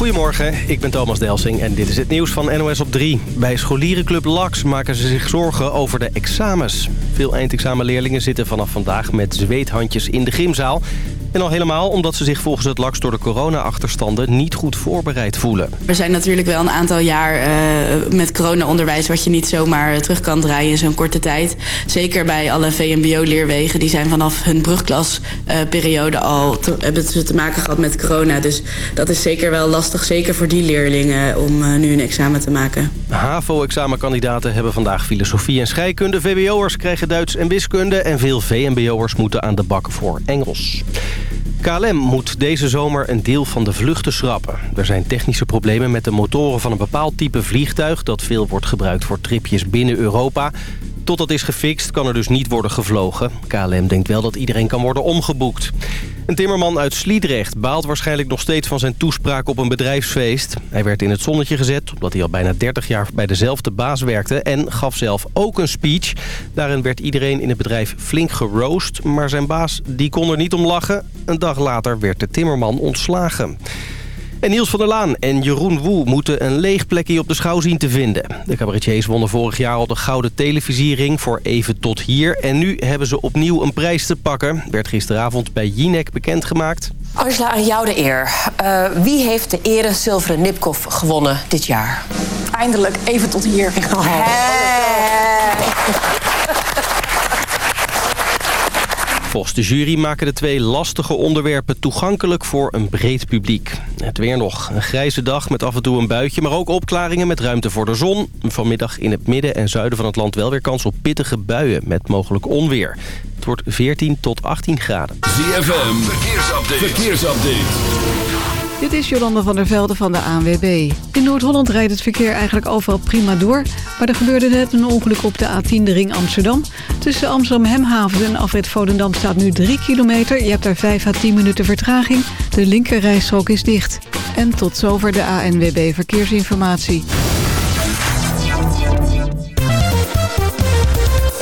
Goedemorgen, ik ben Thomas Delsing en dit is het nieuws van NOS op 3. Bij scholierenclub LAX maken ze zich zorgen over de examens. Veel eindexamenleerlingen zitten vanaf vandaag met zweethandjes in de gymzaal. En al helemaal omdat ze zich volgens het LAX door de corona-achterstanden niet goed voorbereid voelen. Er zijn natuurlijk wel een aantal jaar uh, met corona-onderwijs... wat je niet zomaar terug kan draaien in zo'n korte tijd. Zeker bij alle VMBO-leerwegen. Die zijn vanaf hun brugklasperiode al te, hebben ze te maken gehad met corona. Dus dat is zeker wel lastig, zeker voor die leerlingen... om uh, nu een examen te maken. HAVO-examenkandidaten hebben vandaag filosofie en scheikunde. VWO'ers krijgen Duits en wiskunde. En veel VMBO'ers moeten aan de bak voor Engels. KLM moet deze zomer een deel van de vluchten schrappen. Er zijn technische problemen met de motoren van een bepaald type vliegtuig... dat veel wordt gebruikt voor tripjes binnen Europa. Tot dat is gefixt kan er dus niet worden gevlogen. KLM denkt wel dat iedereen kan worden omgeboekt. Een timmerman uit Sliedrecht baalt waarschijnlijk nog steeds van zijn toespraak op een bedrijfsfeest. Hij werd in het zonnetje gezet omdat hij al bijna 30 jaar bij dezelfde baas werkte... en gaf zelf ook een speech. Daarin werd iedereen in het bedrijf flink geroost, maar zijn baas die kon er niet om lachen. Een dag later werd de timmerman ontslagen. En Niels van der Laan en Jeroen Woe moeten een leeg plekje op de schouw zien te vinden. De cabaretiers wonnen vorig jaar al de Gouden Televisiering voor Even Tot Hier. En nu hebben ze opnieuw een prijs te pakken. Werd gisteravond bij Jinek bekendgemaakt. Angela, aan jou de eer. Uh, wie heeft de ere zilveren Nipkoff gewonnen dit jaar? Eindelijk Even Tot Hier. Oh. Hey. Volgens de jury maken de twee lastige onderwerpen toegankelijk voor een breed publiek. Het weer nog. Een grijze dag met af en toe een buitje, maar ook opklaringen met ruimte voor de zon. Vanmiddag in het midden en zuiden van het land wel weer kans op pittige buien met mogelijk onweer. Het wordt 14 tot 18 graden. ZFM, verkeersupdate. verkeersupdate. Dit is Jolanda van der Velde van de ANWB. In Noord-Holland rijdt het verkeer eigenlijk overal prima door. Maar er gebeurde net een ongeluk op de A10 de ring Amsterdam. Tussen Amsterdam Hemhaven en Afrit Volendam staat nu 3 kilometer. Je hebt daar 5 à 10 minuten vertraging. De linkerrijstrook is dicht. En tot zover de ANWB Verkeersinformatie.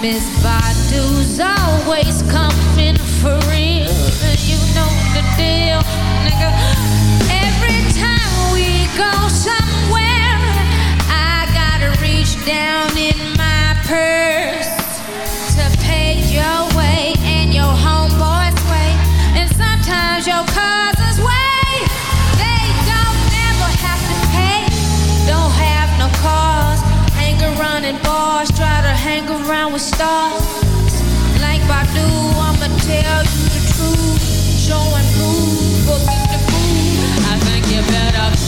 Miss Badu's always come. Around with stars. Like Badu, I'ma tell you the truth. Show and prove, forget the fool. I think you better.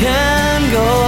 Can go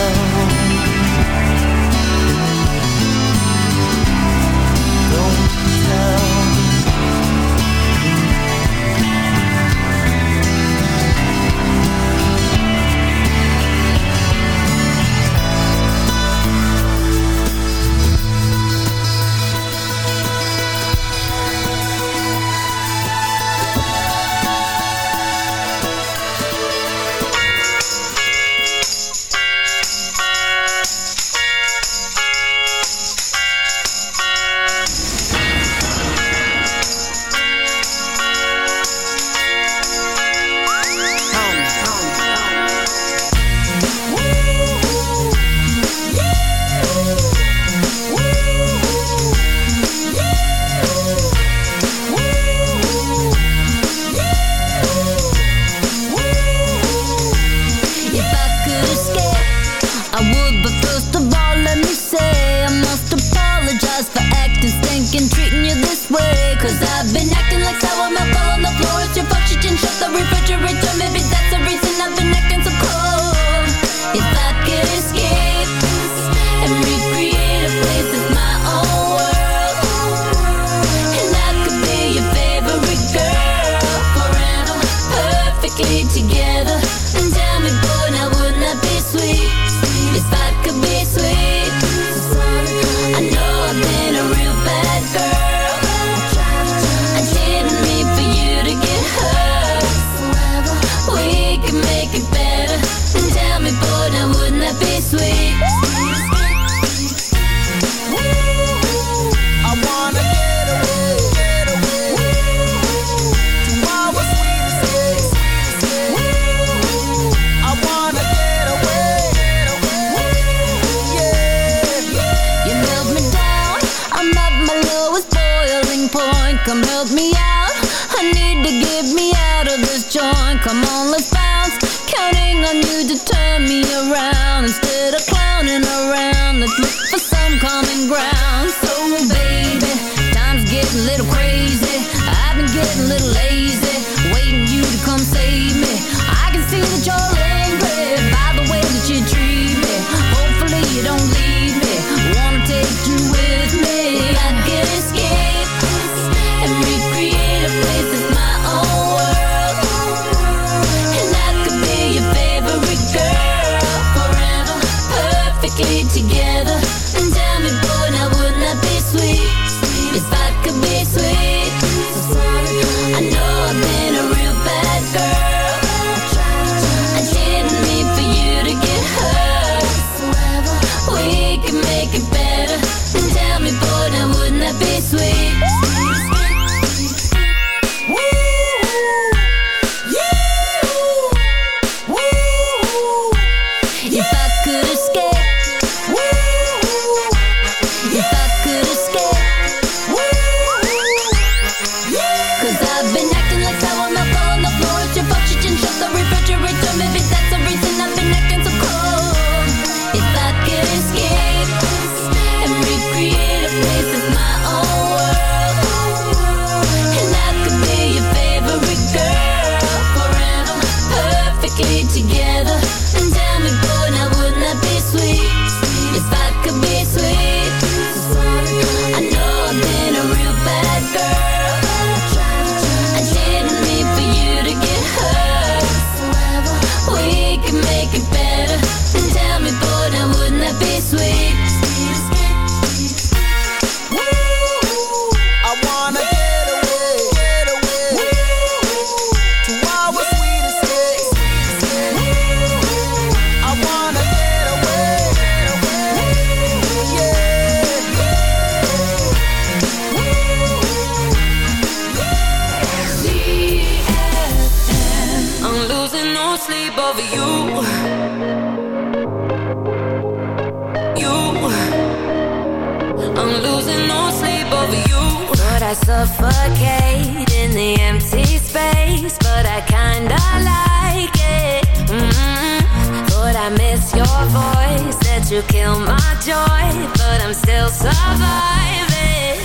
I suffocate in the empty space, but I kinda like it. Mm -hmm. Thought I miss your voice, that you kill my joy, but I'm still surviving.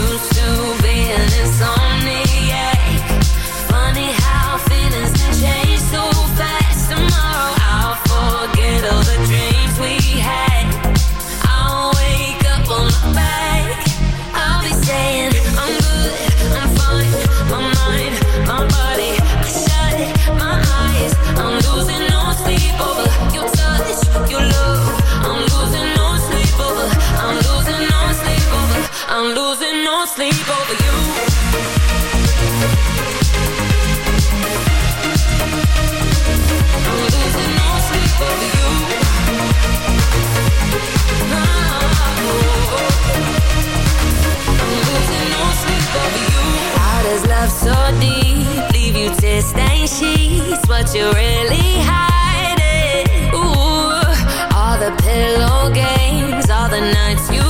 Used to be in this song. sleep over you. I'm losing sleep over you. I'm losing sleep over you. Does love so deep leave you to stain sheets? What you really hiding? Ooh, all the pillow games, all the nights you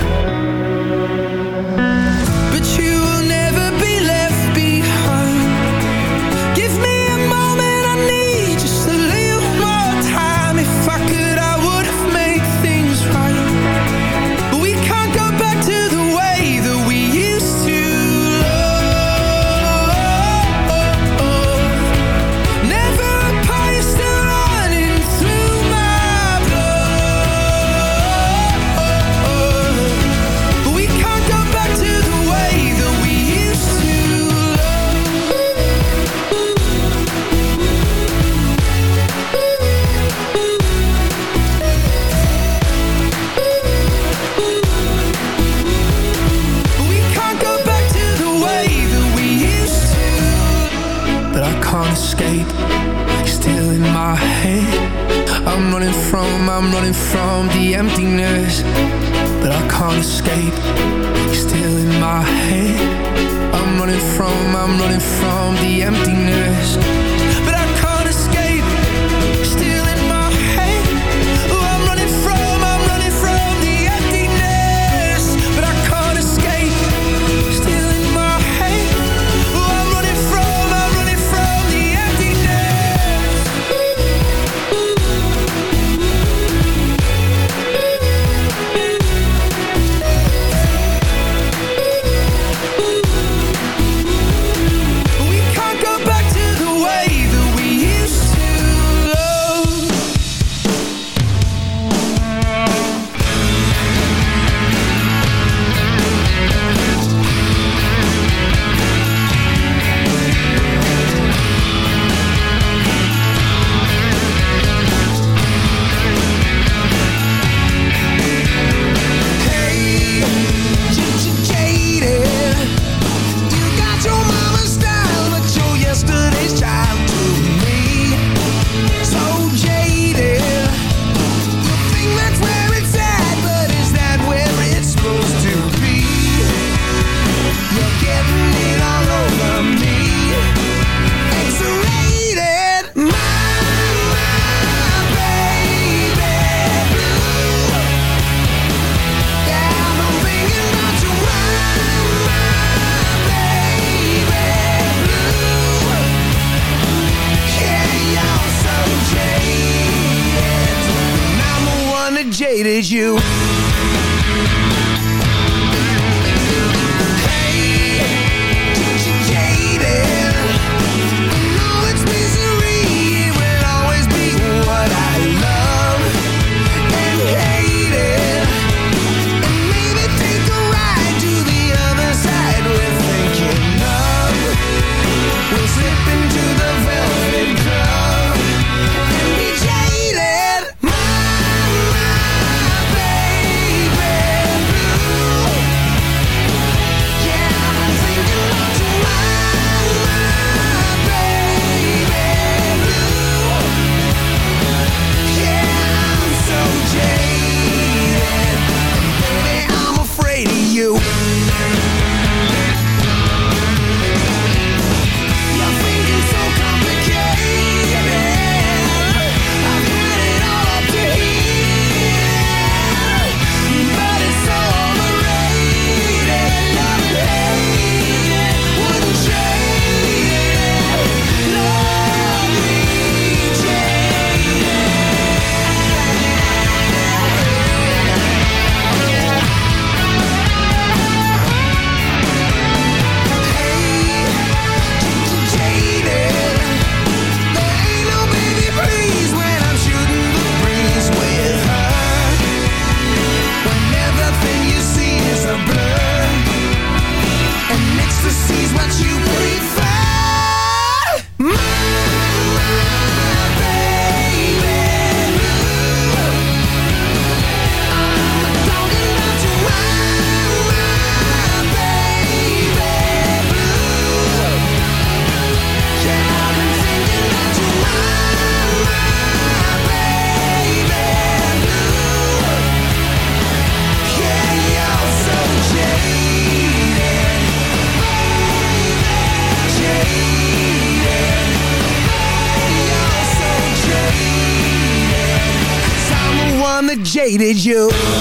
hated you.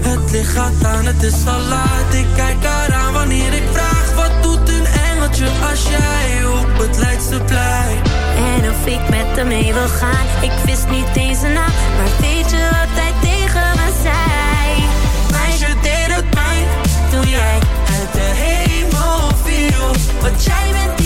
Het licht gaat aan, het is al laat. Ik kijk eraan wanneer ik vraag. Wat doet een engeltje als jij op het Leidseplein? En of ik met hem mee wil gaan. Ik wist niet deze na, maar weet je wat hij tegen me zei? Meisje deed het pijn, doe jij uit de hemel viel. wat jij bent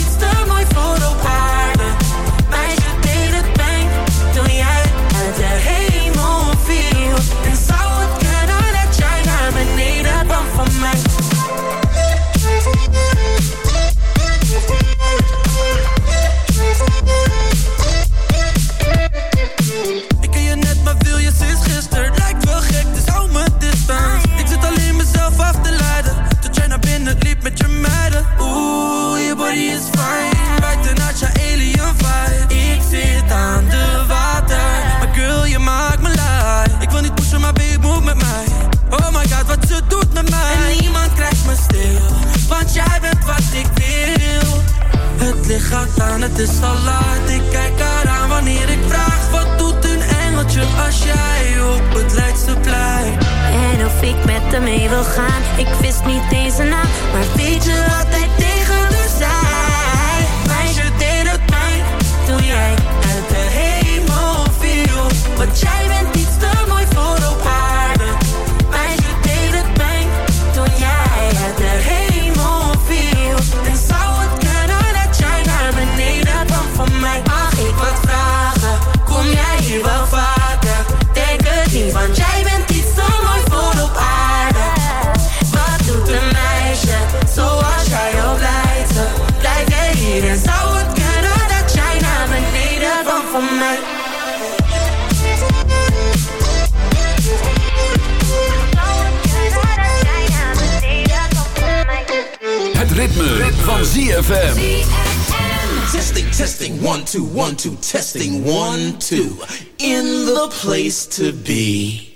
het is al laat Ik kijk eraan wanneer ik vraag. Wat doet een engeltje als jij op het Leidseplein En of ik met hem mee wil gaan? Ik wist niet eens naam, maar weet je wat hij? Het ritme. van ZFM. Testing, testing, one, two, one, two, testing, one, two. In the place to be.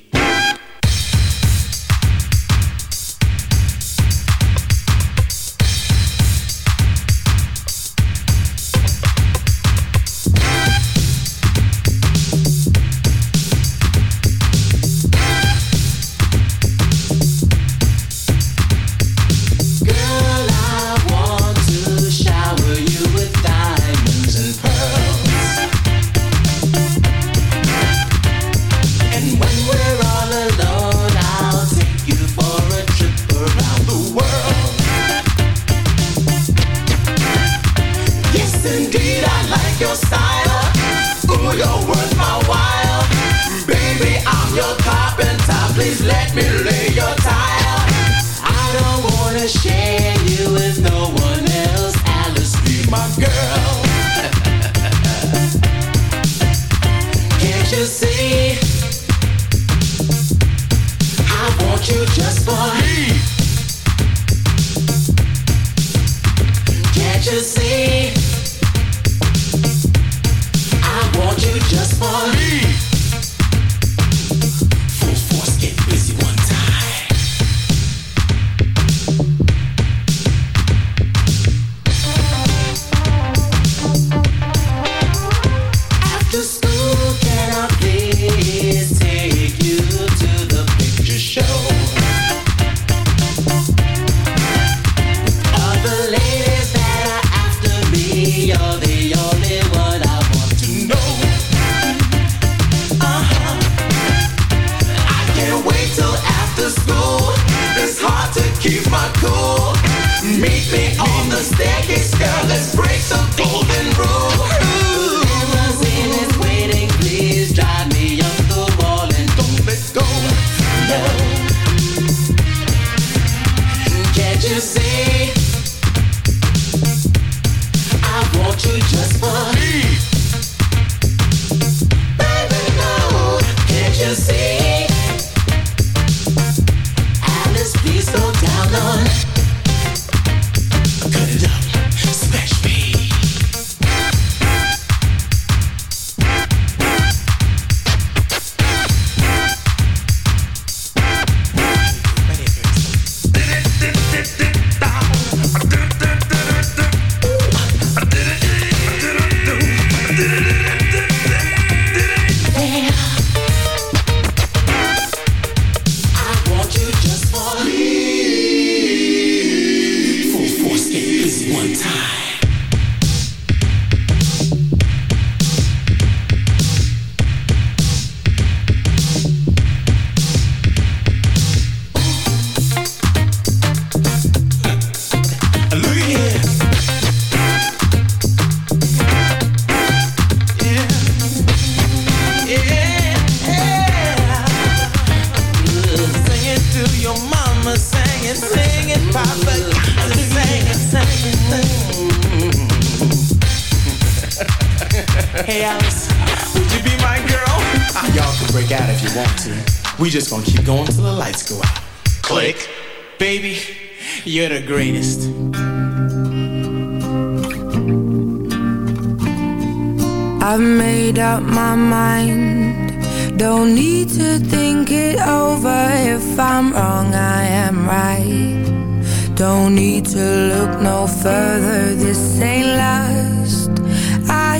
Hey Alice, would you be my girl? Ah, y'all can break out if you want to. We just gonna keep going till the lights go out. Click. Baby, you're the greatest. I've made up my mind. Don't need to think it over. If I'm wrong, I am right. Don't need to look no further. This ain't last. I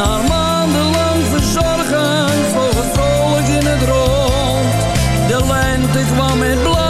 Na maandenlang verzorgen vloog het vrolijk in het rond. De lente kwam met blaadjes